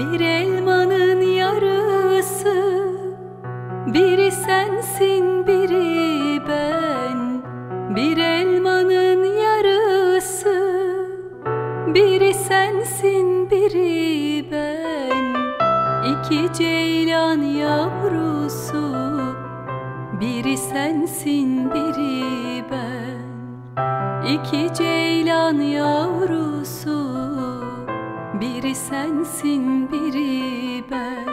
Bir elmanın yarısı Biri sensin biri ben. Bir elmanın yarısı Biri sensin biri ben. İki ceylan yavrusu Biri sensin biri ben. İki ceylan yavrusu Biri sensin biri ben.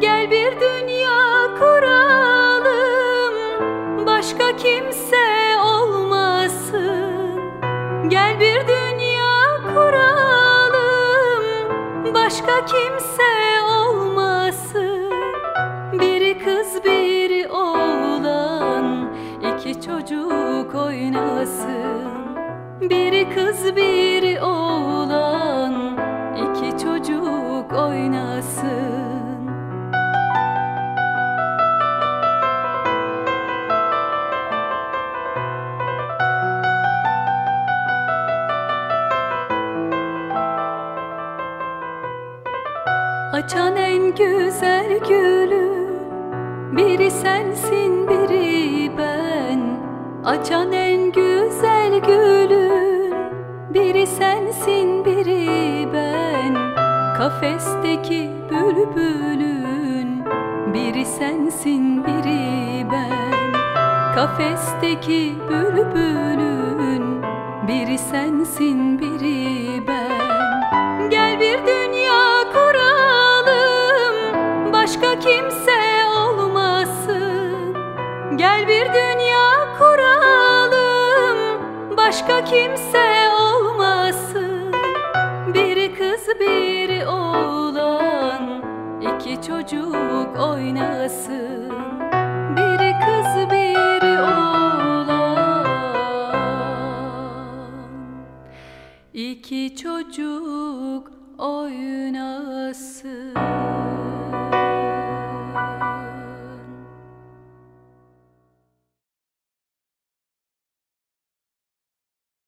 Gel bir dünya kuralım Başka kimse olmasın. Gel bir dünya kuralım Başka kimse olmasın. Biri kız biri oğlan iki çocuk oynasın. Biri kız biri oynasın Açan en güzel gülü Biri sensin biri ben. Açan en güzel gülün Biri sensin biri Kafesteki bülbülün Biri sensin biri ben. Kafesteki bülbülün Biri sensin biri ben. Gel bir dünya kuralım Başka kimse olmasın. Gel bir dünya kuralım Başka kimse iki çocuk oynasın. Biri kız biri oğlan. İki çocuk oynasın